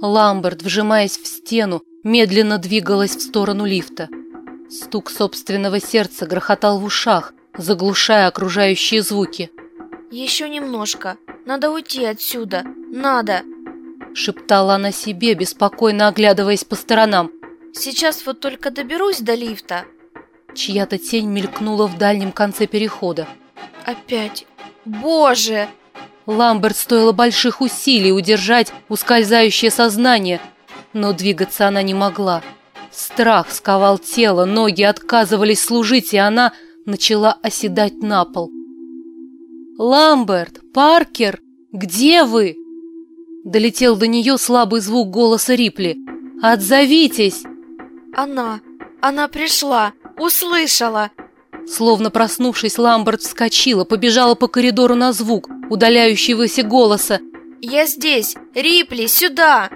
Ламберт, вжимаясь в стену, медленно двигалась в сторону лифта. Стук собственного сердца грохотал в ушах, заглушая окружающие звуки. «Еще немножко. Надо уйти отсюда. Надо!» Шептала она себе, беспокойно оглядываясь по сторонам. «Сейчас вот только доберусь до лифта». Чья-то тень мелькнула в дальнем конце перехода. «Опять! Боже!» Ламберт стоило больших усилий удержать ускользающее сознание, но двигаться она не могла. Страх сковал тело, ноги отказывались служить, и она начала оседать на пол. «Ламберт! Паркер! Где вы?» Долетел до нее слабый звук голоса Рипли. «Отзовитесь!» «Она! Она пришла! Услышала!» Словно проснувшись, Ламберт вскочила, побежала по коридору на звук удаляющегося голоса. «Я здесь! Рипли, сюда!»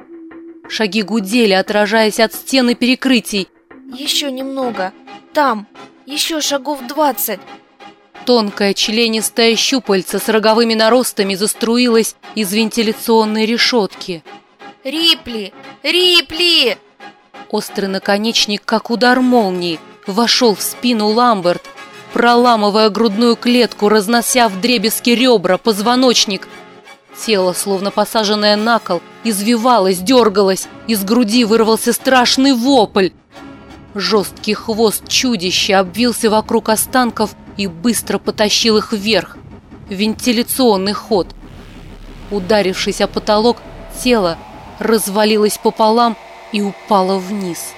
Шаги гудели, отражаясь от стены перекрытий. «Еще немного! Там! Еще шагов двадцать!» Тонкая членистая щупальца с роговыми наростами заструилась из вентиляционной решетки. «Рипли! Рипли!» Острый наконечник, как удар молнии, вошел в спину Ламберт, проламывая грудную клетку, разнося в дребезги ребра, позвоночник. Тело, словно посаженное на кол, извивалось, дергалось, из груди вырвался страшный вопль. Жесткий хвост чудища обвился вокруг останков и быстро потащил их вверх. Вентиляционный ход. Ударившись о потолок, тело развалилось пополам и упало вниз.